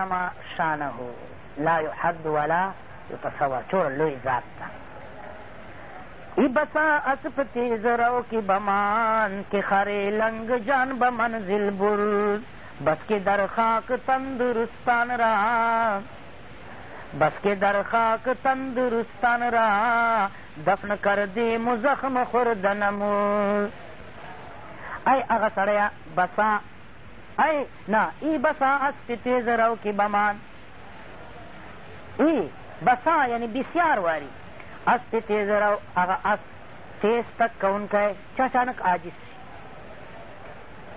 اعظم شانه لا یحد ولا یتصور ټول لوی ذات ده ای بسا اسپ تیز رو کی بمان که خری لنگ جان به منزل برد بس که در خاک تندرستان را بس که در خاک تندرستان را دفن کردی مزخم خوردنمو ای هغه سړیه بسا ای نه ای بسا هستی تیز رو که بمان ای بسا یعنی بسیار واری هستی تیز رو هغه اس تیز تک کوونکی چې اچانک عاجز شي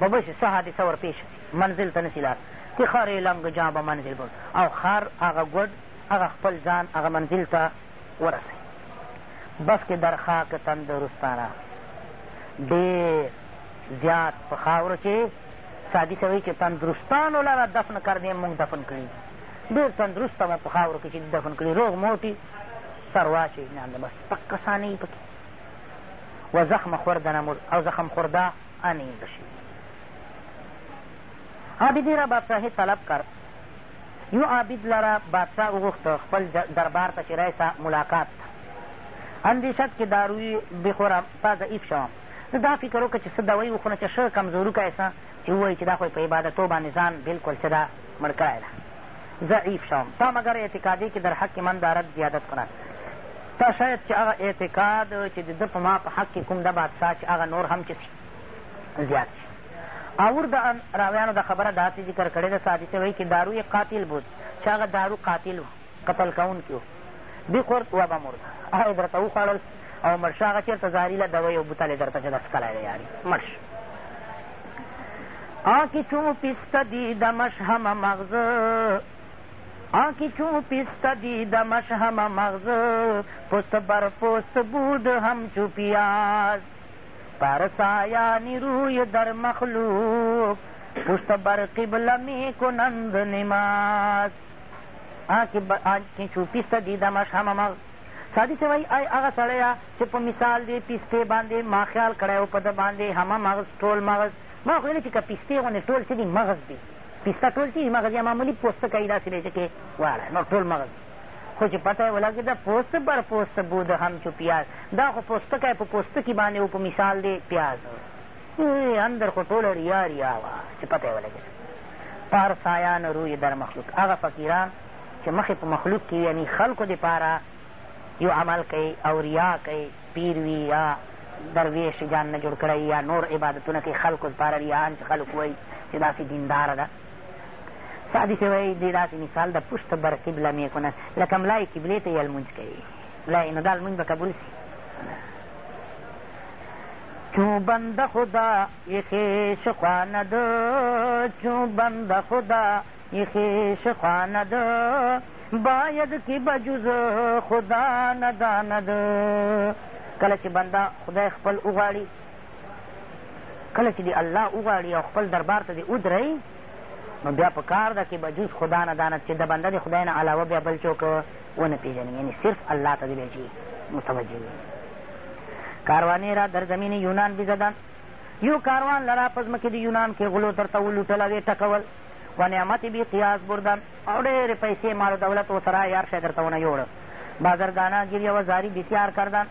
ببه شي څه حادثه ورپېښ شي منزل ته نشي لاړ چې خر یې لنګ جابه منزل بود او خر هغه ګډ هغه خپل ځان هغه منزل ته ورسوي بس کې در خاک تندرستانه ډېر زیات په خاوره چې سعدي سړی چې تندرستانو لره دفن کردې موږ دفن کړي ډېر تندرسته مو په خاورو کښې چې دفن کړي روغ موټي سر واچوي نه بس پک کسانه یې پکې و زخم خوردنه مر او زخم خورده انیده شوي عابدی را بادشاهي طلب کرد یو عابد لره بادشاه وغوښته خپل دربار ته چې رایسه ملاقات ته اندیشت کې دارویي بخورم تا ضعیف شوم زه دا فکر وکړه چې څه دوی وخونه چې ښه کمزورو کیسه چې ووایي چې دا خو په عبادتو باندې ځان بلکل څه ده مړ کړی ده ضعیف شوم تا مگر اعتقادی که در حق من دارد زیادت کند تا شاید چې هغه اعتقاد چې د ده په ما په حق کې کوم ده بادشاه چې هغه نور هم چې زیات شي اور د راویانو د خبره داسې ذکر کړې ده سادسه وایي چې دارو یې قاتل بود چې هغه دارو قاتل و قتل کوونکي و دوی خورد وبه مرد هغه یې درته وخوړل او مړ شه هغه چېرته زهریله دوی یو بوتل یې درته چې ده څکلی ده یاري مړ شه آنکه چون پیستدی دمش همه مغز آنکه چون پیستدی دمش همه مغز پست بر پست بود همچو پیاز پرسایانی روی در مخلوق پشت بر قبله می کنند نماز آنکه چون پیستدی دمش همه مغز سادی سے وای هغه سړی چې په مثال دی پیستې باندې ما خیال کړی و په ده باندې همه مغز ټول مغز ما خو ویلې چې که پستې غوندې ټول څه دي مغز دي پسته ټول څه دي مغز یا معمولي پوستکی داسې دی چې کې واړه نو ټول مغز دي خو چې پته یې ولګېده پوست بر پوست بود همچو پیاز دا خو پوستکی په پوستکي باندې و په مثال دی پیاز اندر خو ټوله ریا ریا وه چې پته یې ولګېده پارسایان روی در مخلوق هغه فقیران چې مخې په مخلوق کې یعنی خلکو دپاره یو عمل کوي او ریا کوي پیر وي یا درویش جان نه جوړ کړی یا نور عبادتونه کې خلکو سپارل یا هر چې خلک وایي چې داسې دینداره ده سعدي صاحب وایي دې داسې مثال د پشت بر قبله میکنه لکه ملای قبلې ته یې لمونځ کوي ملای نو دا لمونځ به قبول سي چون بند خدا یې خیش خواند چون بند خدا یې خیش خواند باید که بجز خدا نداند کله چې بنده خدای خپل وغواړي کله چې دی الله وغواړي او خپل دربار ته دې ودرئ نو بیا په کار ده کې بجوز خدا نه داند چې د بنده د خدای نه علاوه بیا بل څوک ونه پېژني یعنې صرف الله ته دې بیجي متوجه وي کاروانې را در زمین یونان بزدن یو کاروان لرا په ځمکې د یونان کې غلو درته ولوټله وې ټکول و نعمت بې قیاس بردن او ډېرې پیسې مال دولت ورسره یار شی درته ونه یوړه بازرګانه گیریه و زاری بسیار کردن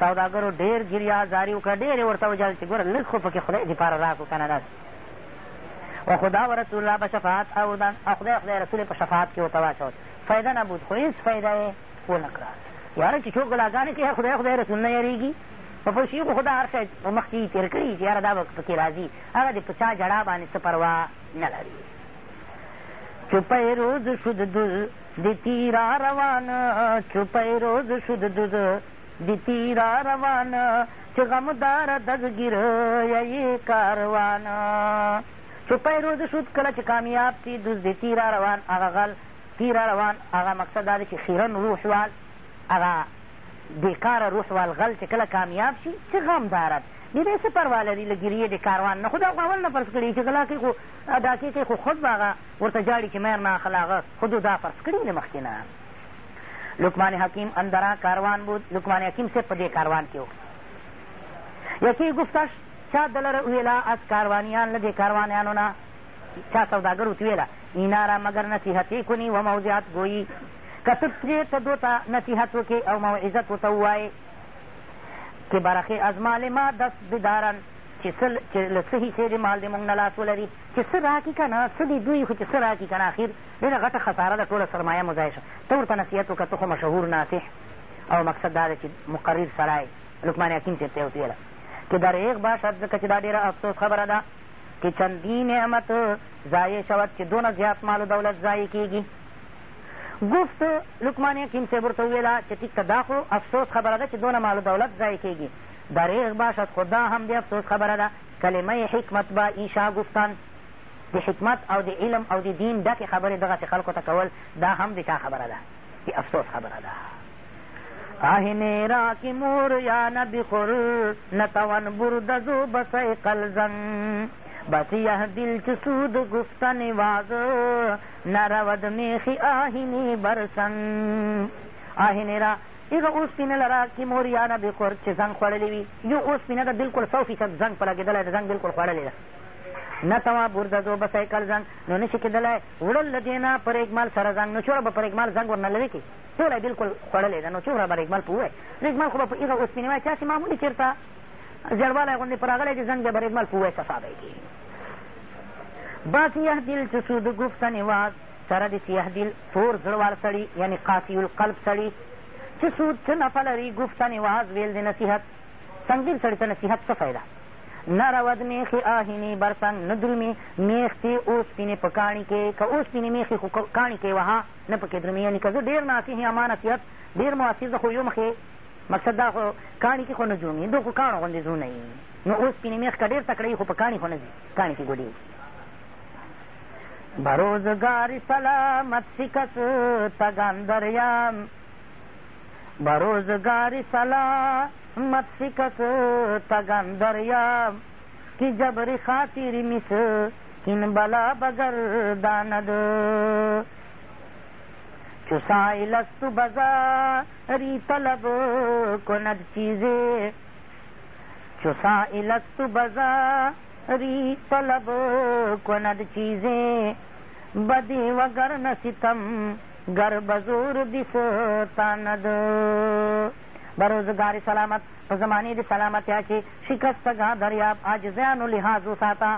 سوداګرو ډېر ګریا زاري وکړه ډېر یې ورته وجل چې ګوره لږ خو پکې خدای دې پاره را کړو که نه داسې و خدا و رسول الله به شفاعت اودن او خدای خدای رسول په شفاعت کې ورته واچول فایده نه بود خو هېڅ فایده یې ونه کړه یاره چې څوک ګلاګانې کوي خدای خدای رسول نه یېرېږي په پوه شي خو خدا هر شی په مخکې یې تېر کړي چې یاره دا به پکې را ځي هغه د په چا جړا باندې څه پروا نه لري چوپی روز شد دوز د تیرا روان چوپی روز شد دوز بیتی را روان چې غمدار دزګیر یی کاروان چوپی روز شد کله چې کامیاب سي دوز دی را روان هغه غل تی را روان هغه مقصد دا دی چې خیرن روح وال هغه بېکاره روح وال غل چې کله کامیاب شي چې غم دارد دې دی څه پروا لري له ګیریې د کاروان نه خو دا خو اول نه فرض کړي چې غلا کوي خو ادا کوي خو خود به هغه ورته جاړي چې میر نه اخله هغه خود دا فرض کړي نه مخکې نه لکمان حکیم اندرا کاروان بود لکمان حکیم سے پدی کاروان کیو یکی گفتش چا دلر ویلا از کاروانیان لدی کاروانیانونا چا سوداگروت ویلا اینا را مگر نصیحتی کنی و موضعات گویی که تو پرې ته دوته نصیحت وکې او موعظت ورته ووایې که برخې از مال ما دست بدارن چې له څه حصې دې مال دې موږ نه لاس ولري چې څه راکړي که نه څه دې دوی خو چې څه راکړي که نه اخر ډېره غټه خساره ده ټوله سرمایه مو ضایع شوه ته ورته نصیحت وکړه ته خو مشهور ناصح او مقصد دا ده چې مقرر سړی لقمان حکیم صاحب ته یې وویله چې دریغ باشد ځکه چې دا ډېره افسوس خبره ده چې چندی نعمت ضایع شود چې دونه زیات مال و دولت ضایع کېږي گفت لقمان حکیم صاحب ورته وویله چې ټیک ته دا خو افسوس خبره ده چې دونه مال و دولت ضایع کېږي دریغ باشد خو دا هم د افسوس خبره ده کلمه حکمت به انشا گفتن د حکمت او د علم او د دین ډکې خبرې دغسې خلکو ته کول دا هم د چا خبره ده د افسوس خبره ده آهنه را کی مور یا نبی خور نتوان برد زو بسی قلزن بس یه دل چو سود گفتن وازو نرود میخی آهنی برسن آهنه را هغه اوسپینه لره تیموریانه بېکور چې زنګ خوړلی وي یو اوسپینه ده بلکل سو فیصد زنګ په لګېدلی ده زنګ بلکل خوړلی ده نه توا برده زو بسایکل زنګ نو نشي کېدلی وړل له دې نه پرېګمال سره زنګ نو چوره به پرېګمال زنګ ورنه لرې کړي ټوله یې بلکل خوړلی ده نو چوره به رېګمال په ووایي رېګمال خو به په هغه اوسپینې وایي چاسې معمولي چېرته زیړوالی غوندې په راغلی دی زنګ بیا به رېګمال په ووایي صفا به یې کړي بس یهدل چسود گفتن واز سره د سیهدل تور زړوال سړي یعنې قاسي القلب سړي چه سود چه نفع لري گفتن وعظ ویل د نصیحت سنگین سړي ته نصیحت څه فایده نرود میخې آهینې برسن نه درومي میختې اوسپینې په کاڼي کې که اوسپینې میخې خو کاڼي کې وها نه پکې درومي یعنې که زه ډېر ناسیح یم ما نصیحت ډېر مؤثر زه خو یو مخې مقصد دا خو کاڼي کې خو نه جومي دو خو کاڼو غوندې زونه یي نو اوسپینې میخ که ډېر تکړه خو په کاڼي خو نه ځي کاڼي کې ګوډېږي بروزگار سلامت شکست تگان دریام بروزگاری سلامت شکست دریم کی جبر خاطر مس کن بلا بگر داند چو سائلستو بزاری طلب کند چیزے چو سائلستو بزاری طلب کند چیزے بدی وگر نستم گر بزور دیس تاند بروزگار سلامت په زمانې د سلامتیا کې شکستګاه دریاب عاجزیانو لحاظ وساته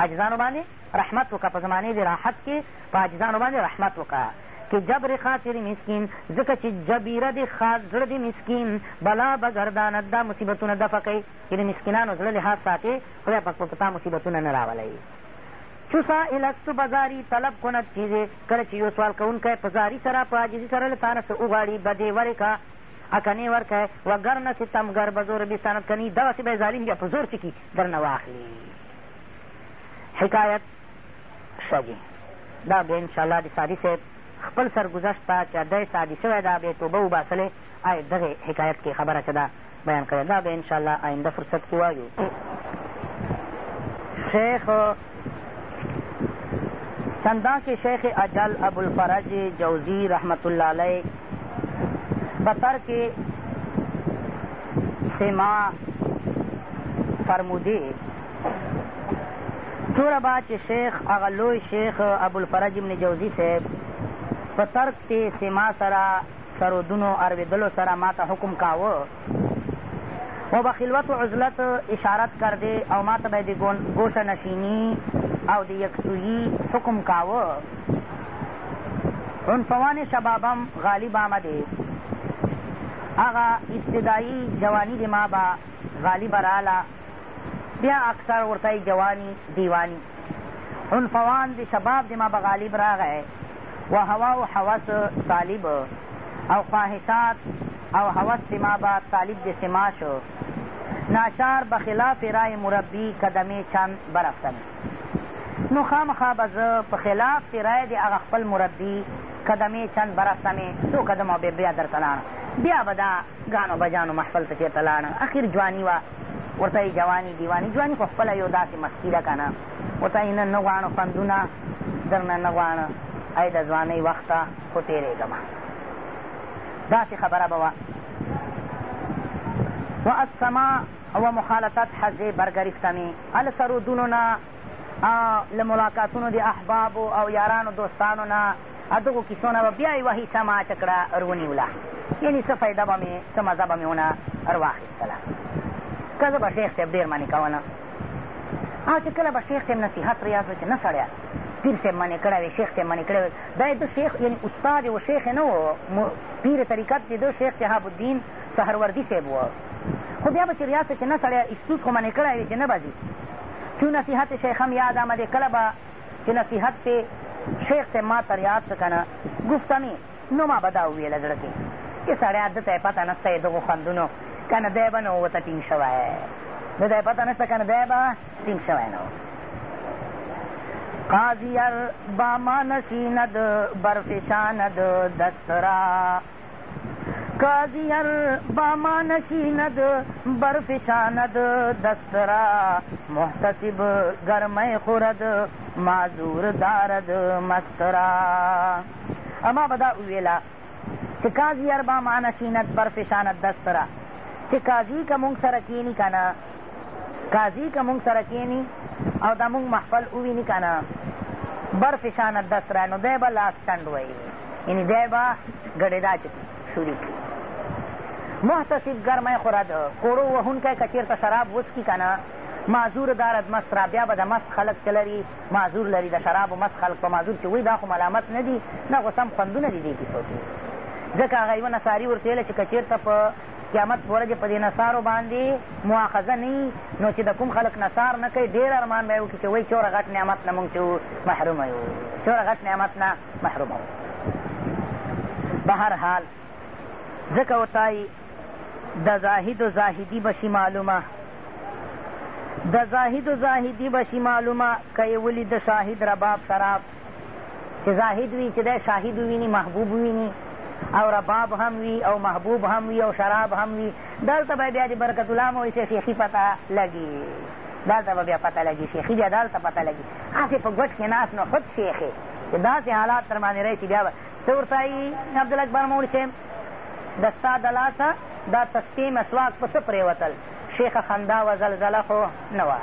عاجزانو باندې رحمت وکړه په زمانې د راحت کې په عاجزانو باندې رحمت وکړه که جبر خاطر مسکین ځکه چې جبیره د زړه د مسکین بلا به ګرداند دا مصیبتونه دفع کوي یعنې مسکینانو زړه لحاظ ساتې خدای پاک په تا مصیبتونه نه راولی چو سائلستو بزاری طلب کند چیزې کله چې یو سوال کوونکی په زاری سره په عاجزي سره له تا نه څه وغواړي بدې ورکړه اکنې ورکړی وګر نه ستمګر به زور بستانت کني دغسې به یې ظالم بیا په زور څه کړي درنه واخلي حکایت شوګي دا به انشاءالله د سادي صاحب خپل سرګذشت ته چې دی سادي سوی دا به یې توبه وباسلې آی دغې حکایت کې خبره چې ده بیان کړې دا به انشاءالله آینده فرصت کې وایو شیخ چندا که شیخ اجل ابوالفرج جوزی رحمت اللہ علیہ بطر که سما فرموده توره به چې شیخ هغه لوی شیخ ابوالفرج ابن جوزي صاحب په ترک تې سما سره سرودونو ارویدلو سره ما ته حکم کاوه و به خلوت و عزلت اشارت کرده او ما ته به د ګوشه نشیني او د یکسویي حکم کاوه عنفوان شبابم غالب آمده هغه ابتدایی جوانی د ما به غالبه راله بیا اکثر ورته جوانی دیوانی عنفوان د شباب د ما به غالب راغی و هوا و حوس طالب او خواهشات او حوس د ما به طالب د سما شو ناچار به خلاف رای مربی قدم چند برفتم نو خامخا به زه په خلاف د رایې د هغه خپل مربي قدمې چند برسته مې څو قدمه به بیا درته لاړم بیا به دا ګانو بجانو محفل ته چېرته لاړم اخر جواني وه ورته جوانی دیوانی جوانی خو خپله یو داسې مسکي ده که نه ورته یې نن نه غواړم خوندونه درنه نه غواړم ای د ځوانۍ وخته خو تېرېږم داسې خبره به وه و السما و مخالطت حظې برګرفتمې السرودونو نه له ملاقاتونو د احبابو او یارانو دوستانو نه دغو کیسو نه به بیا یوه حصه ما چکړه ر ونیوله یعنې څه فایده به مې څه مزه به مې ونه ر واخېستله که زه به شیخ صاحب ډېر منې کوله او چې کله به شیخ صاحب نصیحت ریاض چې نه سړیه پیر صاحب منې کړی وی شیخ صاحب منې کړی وی دا د شیخ یعنې استاد و شیخ یې نه و پیر طریقت د ده شیخ شهاب الدین سهروردي صاحب و خو بیا به چې ریاض چې نه سړیه استوز خو منې کړی وی چې نه به ځي کیوں نصیحت شیخم یاد آمده کلبا که نصیحت تی شیخ سے ما تر یاد سکنه گفتمی نو ما به دا وویله زړه کې چې سړی دته یې پته نسته یې دغو خوندونو که نه دی به نو ورته ټینګ شوی د دی پته نسته که نه دی به ټینګ شوی نو قاضیر با ما نشیند برفشاند دست را قاضیر با ما نشیند برفشاند دست را محتسب گرمی خورد معذور دارد مست را اما بدا ویلا چې قاضیر با ما نشیند برفشاند دست را چې قاضي که مونږ سره کینی که نه قاضي که مونږ سره کینی او دا مونږ محفل وویني که نه برفشاند دست را نو دی به لاس چنډ وایي یعنې دی به ګډېدا چې شوري کړي محتسب ګرمی خورد کورو وهونکی که چېرته شراب وڅکي که نه معذور دارد مست را بیا به د مست خلک چې لري معذور لري د شرابو مست خلک په معذور چې وایي دا خو ملامت نه دي نه خو سم خوندونه دي دې کیسو کښې ځکه هغه یوه نصاري ورته ویله چې که چېرته په قیامت په ورځې په دې نصارو باندې مواخذه نه نو چې د کوم خلک نصار نه کوي ډېر ارمان به یې وکړي چې وایي چوره غټ نعمت نه مونږ چې محرومه یو چوره غټ نعمت نه محرومه به هر حال ځکه ورته د زاهد و زاهدی بشی معلومه د زاهد و زاهدی بشی معلومه که یې ولید شاهد رباب شراب چې زاهد وي چې دی شاهد وویني محبوب وویني او رباب هم وي او محبوب هم وي او شراب هم وي دلته به بیا د برکت الله مولي صاحب شیخي پته لګي دلته به بیا پته لګي شیخي بیا دلته پته لګي هسې په ګوټ کښې ناست نو خود شیخې چې داسې حالات در باندې راشي بیا به څه ورته وایي عبدالاکبر مولي صاحب د ستا د لاسه دا تسپې مسواک په څه پرېوتل شیخه خندا و زلزله خو نه وه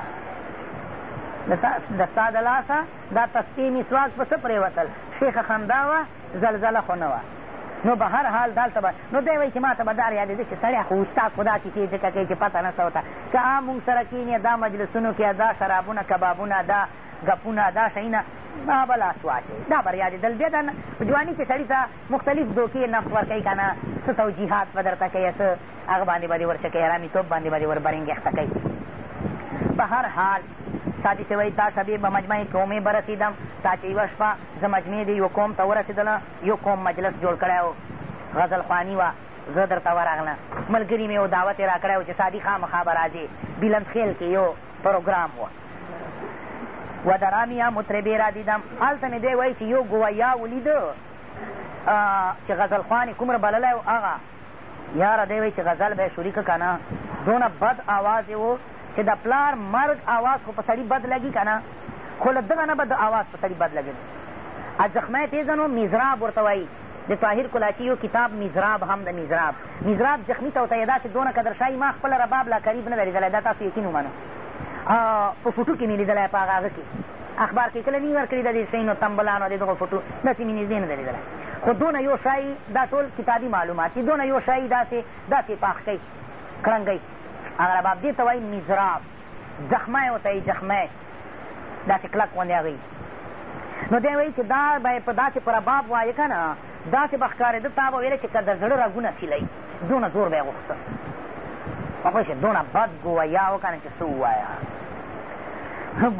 د ستا د لاسه دا تسپې مسواک په څه پرېوتل شیخه خندا وه زلزله خو نه وه نو به هر حال دلته به نو دی وایي چې ما ته به دا یادېده چې سړی خو استاد خو دا کیسې ځکه کوي چې پته نهسته ورته که عام مونږ سره کښېنې دا مجلسونو کې دا شرابونه کبابونه دا ګپونه دا شیونه ما به لاس واچوي دا به یادېدل بیا دا په جواني کې سړي ته مختلف دوکې نفس ورکوي که نه څه توجیحات به درته کوي څه هغه باندې به دې ورچکوي حرامیتوب باندې به دې وربرنګېخته کوي په هر حال سادي شوی دا شبې به مجمع قومې به رسېدم تا چې یوه شپه زه مجمع د یو قوم ته ورسېدله یو قوم مجلس جوړ کړی و غزلخواني وه زه درته ورغله ملګري مې یو دعوت یې را کړی و چې سادي خامخا به راځي بیلندخیل کې یو پروګرام و و درامیا مطربې را دیدم هلته مې دی وایي چې یو ګویا ولیده چې غزلخوان یې کومره بللی و هغه یاره دی وایي چې غزل به یې شریکه که نه دونه بد آواز یې و چې د پلار مرګ آواز خو په سړي بد لګي که نه خو له دغه نه به د آواز په سړي بد لګېد ا زخمی پېژنو میزراب ورته وایي د طاهر کلاچي یو کتاب میزراب هم د میزراب میزراب زخمي ته ورته یې داسې دونه قدر شایي ما خپله رباب لا قریب نه دی لیدلی دا تاسو یقین ومنه په فوټو کې مې لیدلی په هغه هغه کې اخبار کې کله نه ورکړي د دې سینو تمبلانو د دغو فوټو داسې مې نږدې نه ده لیدلی خو دونه یو شایي دا ټول کتابي معلومات چې دونه یو شایي داسې داسې پاخ کوي کړنګوي هغه رباب دې ته وایي مزراب زخمی ورته یي زخمی داسې کلک غوندې هغوی نو دی وایي چې دا به په داسې په رباب وایې که نه داسې به ښکارېده تا به ویله چې که د زړه رګونه سیلوي دونه زور به یې غوښته ما پوه شې دونه بد ګویا وکنه چې څه ووایه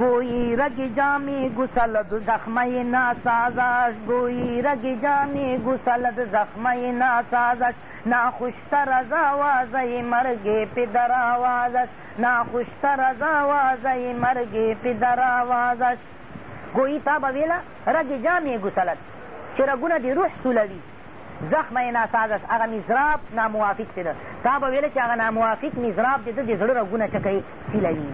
گویی رگ جامی گسلد زخمه ناسازش گویی رگ جامی گسلد زخمه ناسازش ناخوشتر از آوازه مرگ پدر آوازش ناخوشتر از آوازه مرگ پدر آوازش گویی تا به ویله رگ جامی گسلد چې رګونه د روح سولوي زخم یې ناسازه شه هغه مزراب ناموافق چې ده تا به ویله چې هغه ناموافق مزراب د ده د زړه رګونه څه کوي سیلوي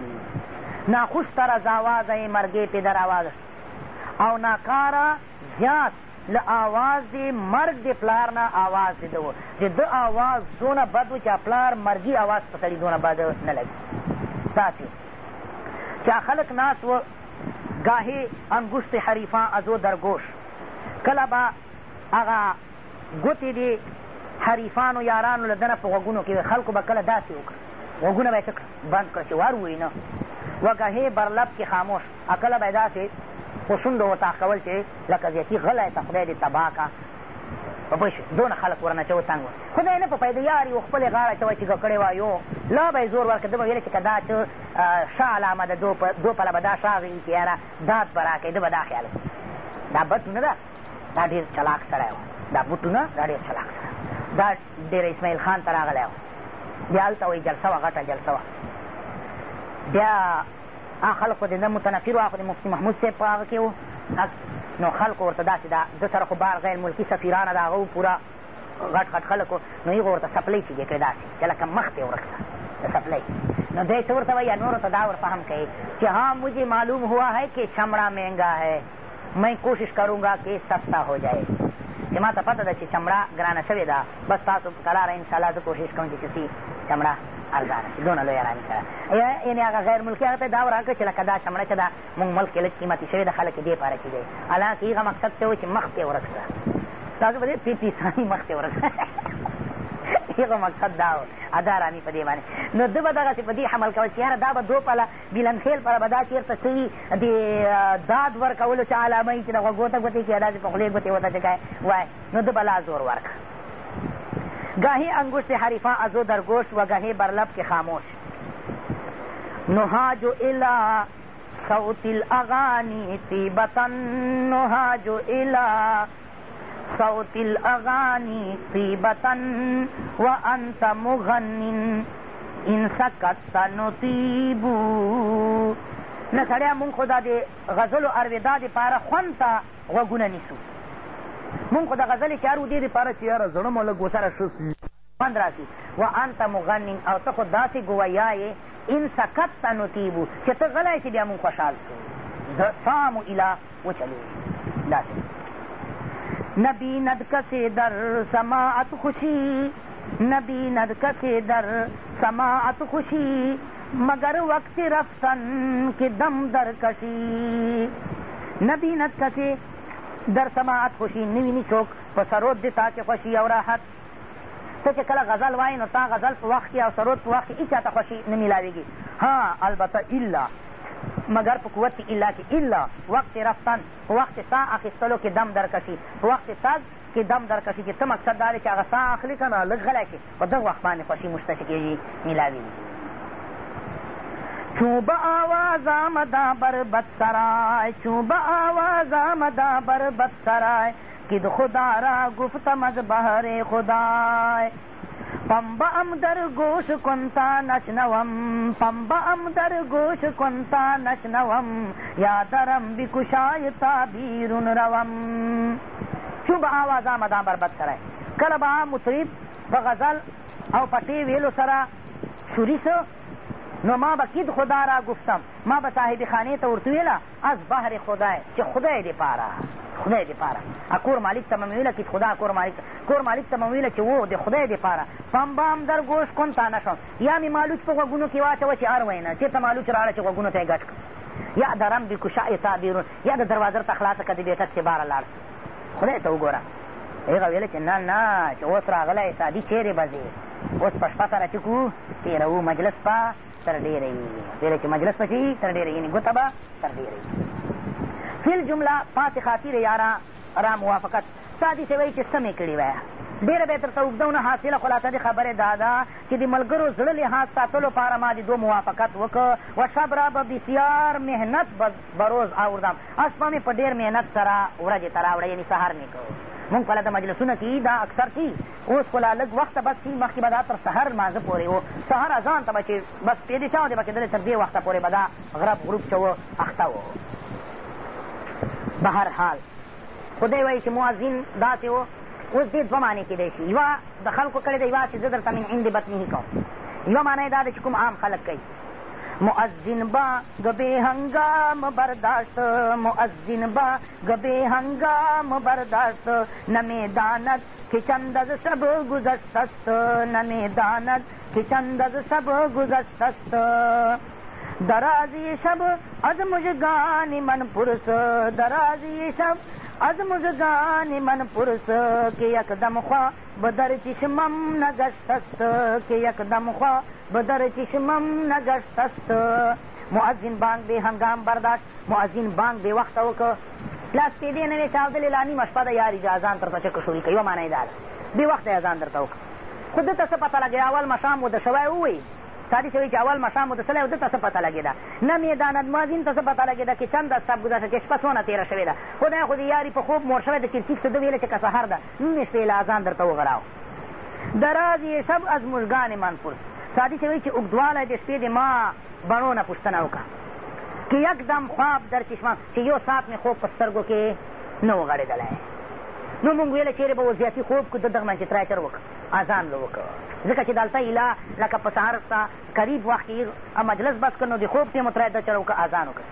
ناخوشته رزاوازه یې مرګې پې در آوازه او ناکاره زیات له آواز دی مرګ د پلار نه آواز دی ده د ده آواز دونه بد و چې پلار مرګي آواز په سړي دونه بد نه لګي داسې چې خلک ناست و گاهی انگشت حریفان ازو درگوش کله به هغه ګوتې دې حریفانو یارانو له دنه په غوږونو کې خلکو به کله داسې وکړه غوږونه به یې څه کړه بند کړه چې ور ووایي نه وګهې برلب کې خاموش اکله به یې داسې په شونډو وطاق کول چې لکه زیاتي غلی شه خدای دې تباه کړه پوه شو دونه خلک ورنه اچول تنګ وه خدای نه په پیدا یار یو خپلې غاړه اچوه چې کړې وه یو لا به یې زور ورکړه ده به ویله چې که دا چې ښه علامه ده دو پله به دا ښاغي چې یاره داد به راکړې ده به دا خیال دا بد نه ده دا ډېر چلاک سړی وه دا بوټونه دا ډېر چلاک سره دا ډېر اسماعیل خان ته راغلی و بیا هلته وایي جلسه وه غټه جلسه وه بیا هغه خلکو د نه متنفر وه خو د مفتي محمود صاحب په هغه کې و نو خلکو ورته داسې دا ده سره خو بار غیر ملکي سفیرانه د هغه و پوره غټ غټ خلکو نو هغه ورته سپلۍ چې کړې داسې چې لکه مخ پې ورک سه د سپلۍ نو دی څه ورته وایي نورو ته دا ورفهم کوي چې ها مجھے معلوم ہوا ہے کہ چمڑا مہنگا ہے میں کوشش کروں گا کہ سستا ہو جائے چې ما ته پته ده چې چمړه ګرانه شوې ده بس تاسو په کراره انشاءالله زه کوښښ کوم چې چسي چمړه ارزانه شي دونه لویه را انشاءالله یعنې هغه غیر ملکي هغه ته دا وراکړه چې لکه دا چمړه چې ده مونږ ملک کې لږ قیمتي شوې ده خلک یې دې پاره چې دی حالانکې هغه مقصد څه و چې مخ پې ورک سه تاسو به دې پې پیساني مخ پې ورک هغه مقصد دا و ادا رامي په دې باندې نو ده به دغسې په دې حمل کول چې یاره دا به دو پله میلنخیل پره به دا چېرته څه وي د داد ورکولو چې علامه یي چې د غوږو ته ګوتې کښې داسې په خولې ګوتې ورته چې کوې وایي نو ده به لا زور ورکړه گاهی انگشت حریفان ازو درگوش و گاهی برلب که خاموش نهاج الى صوت الاغانی طیبتا نهاج الى صوت الاغانی طیبتن و انت مغنن ان سکت نطیبو نه سړیا مونږ خو دا د غزلو ارودا دپاره خوند ته غوږونه نیسو مونږ خو د غزلې چې ارو دې دپاره چې یاره زړه مو لږ ورسره ښه خوند را شي و انت مغنن او ته خو داسې ګویا یې ان سکت ته نطیبو چې ته غلی شي بیا مونږ خوشحال شو سامو اله وچلوږي داسې نبیند کسی در سماعت خوشی نبیند کسی در سماعت خوشی مگر وقت رفتن که دم در کشی نبیند کسی در سماعت خوشی نویني څوک په سرود دې تا کې خوشي او راحت ته چې کله غزل وایې نو تا غزل په وخت کې او سرود په وخت کې هېچا ته خوښي نه میلاوېږي ها البته الا مگر په قوت الا کې الا وقت رفتن په وخت ساه اخیستلو کې دم درکشي په وخت تګ کې دم درکشي چې ته مقصد دا دی چې هغه ساه اخلي که نه لږ غلی شي په دغه وخت باندې خوښي مشته چې کېږي میلاویږي چوب آواز آمدا بربت سرای چوب آواز آمدا بربت سرای کد خدا را گفتم از بهر خدای پنبه ام در گوش کن تا نشنوم پنبه ام در گوش کن تا نشنوم یا درم بکشای تا بیرون روم چون به آواز آمدان بربد سره کله به مطرب په غزل او پټې ویلو سره شوري سه نو ما به کید خدا را گفتم ما به صاحب خانه ته ورته ویله از بهر خدای چې خدای دې پاره خدای دې پاره ا کور مالک ته مې ویله کید خدا کور مالک کور مالک ته مې ویله چې وو د خدای دې پاره پنبام در گوش کن تا نشم یا مې مالوچ په غوږونو کې واچوه چې هر وینا چېرته مالوچ راړه چې غوږونو ته یې ګډ یا د رمبې کشای تا بیرون یا د دروازه درته خلاصه کړه د بیټک چې باره لاړ خدای ته وګوره هغه ویله چې نه نه چې اوس راغلی سادي چیرې به ځې اوس په شپه سره چې کو تېروو مجلس په تر ډېره یې ډېره چې مجلس پسې تر ډېره یعنې ګوته به تر ډېره یې فیل جمله پاسې خاطر یاره را موافقت سادي ته وایي چې سمې کړې وایه ډېره به یې درته اوږدونه حاصله خلاصه د خبرې دا ده چې د ملګرو زړه لحاظ ساتلو پاره ما د دو موافقت وکړ و شب را به بسیار محنت به روز آوردم اسپه مې په ډېر محنت سره ورځې ته راوړه یعنې سهار مې کوو مونږ کله د مجلسونه کې دا اکثر کی اوس خو لا لږ وخته بس سي مخکې به دا تر سحر لمانځه پورې و سحر اذان ته به چې بس پېدې شوه دی به چې دلې تر دې وخته پورې به دا غرب غروب چې و اخته و به هر حال خدای وایي چې مؤذن داسې و اوس دې دوه معنې کېدی شي یوه د خلکو کړې ده یوه چې زه درته من عندې بطنې کوم یوه معنی دا ده چې کوم عام خلک کوي مؤذن با گبه هنگام برداشت مؤذن با گبه هنگام برداشت نمیداند که چند از شب گذشت است نمیداند که چند از شب گذشت است درازی شب از مجگان من پرس درازی شب از مژگان من پرس که یک دم خوا بدر چشمم نگشت است که یک دم خوا به در چشمم نگشتست معزین بانگ بې هنګام برداشت معزین بانگ بې وخته وکړه لاس پېدې نه وې چاودلې لا نیمه شپه ده یار اجازان ترته چکه شوري کوي یوه معنا یې دا ده بې وخته اذان درته وکړه خو ده ته څه پته لګېده اول مښام وده شوی ووایي سادی سوی چې اول مشام د سلی ده ته څه پته لګېده نه مېداند مازین ته څه پته لګېده چې چنده سب ګذشته چې شپه څونه تېره شوې ده خدای خو د یاري په خوب مور شوی ده چې ټیک څه ده ویله چې که سهار ده نیم شپې له اذان درته وغراو درازی شب از مژگان من پرس سادي چې وایي چې اوږدوالی د شپې د ما بڼو نه پوښتنه وکړه که یکدم خواب در چشمان چې یو ساعت مې خوب په سترګو کې نه و غړېدلی نو موږ ویله چېرې به وضعیتي خوب کړو د دغه من چې تراچر وکړه اذان به وکړه ځکه چې دلته ایله لکه په سهار ته قریب وخت کې مجلس بس کړ نو د خوب ټیم تراچر وکړه اذان وکړه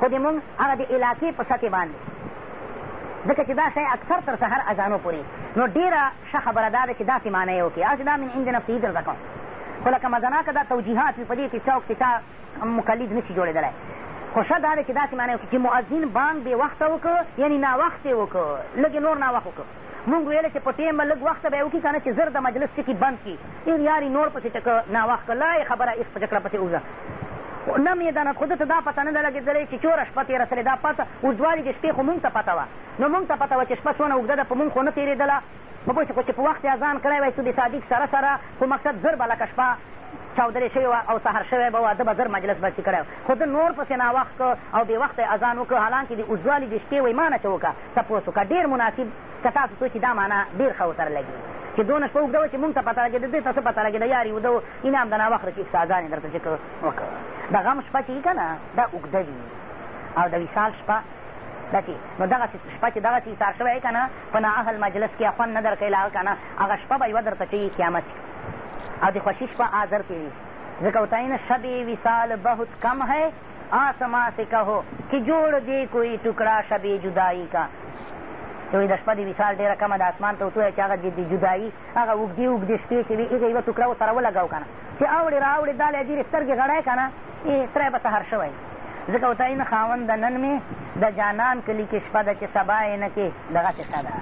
خو د موږ هغه د علاقې په سطحې باندې ځکه چې دا شی اکثر تر سهر اذانو پورې نو ډېره ښه خبره دا ده چې داسې معنی یې وکړي هسې دا من عند نفسې درته کوم خو لکه مزناکه دا توجیهات وي په دې کې چوک چې چا مقلد نشي جوړېدلی خو ښه دا ده چې داسې معنی وکړي چې مؤذن بانګ بې وخته وکړه یعنې ناوخت یې وکړه لږ نور ناوخت وکړه مونږ ویل چې په ټیم به لږ وخته به یې وکړي که نه چې زر د مجلس ټکي بند کړي ډېر یاري نور پسې چکه ناوخت کړه لا یې خبره ایخ په چکړه پسې وځه نه مې دانه خو ده ته دا پته نه ده لګېدلې چې چوره شپه تېره سلې دا پته اوږدوالي د شپې خو مونږ ته پته وه نو مونږ ته پته وه چې شپه څونه اوږده ده په مونږ خو نه تېرېدله په بوسې خو چې په وخت یې اذان کړی وی سودي صادق سره سره خو مقصد زر به لکه شپه چاودلې شوې وه او سهر شوی به وه ده به زر مجلس بسي کړی خو ده نور پسې ناوخت او بې وخته اذان وکړه حالانکې د اوږدوالي د شپې وی ما نه چې وکړه تپوس وکړه ډېر مناسب که تاسو څوک چې دا معنا ډېر ښه ورسره لګي چې دونه شپه اوږده وه چې مونږ ته پته لګېده دې ته څه پته لګېده یار اوږده وو اینه همدا ناوخته چې اکسازان یې در ته چې وکړه د غم شپه چې وي که نه دا اوږده وي او د وصال شپه داسې نو دغسې شپه چې دغسې ایثار شوی که نه په نااهل مجلس کښې خوند نه در کوي له که نه هغه شپه به یوه درته چوي قیامت او د خوښي شپه آزر کې وي ځکه ورته نه شبې وصال بہت کم ہے آسما سے کہو کہ جوړ دې کوئی ټوکړه شبې جدائی کا چې وایي د شپه د وصال ډېره کمه د اسمان ته وتوایه چې هغه د جدایي هغه اوږدې اوږدې شپې چې وي هغه یوه ټوکړه ورسره ولګو که نه چې اوړې را اوړې دا له ډېرې سترګې غړی که نه تری به سهر شوی ځکه ورته یم خاونده نن مې د جانان کلي کې شپه ده چې سبا یې نه کې دغسې ښه ده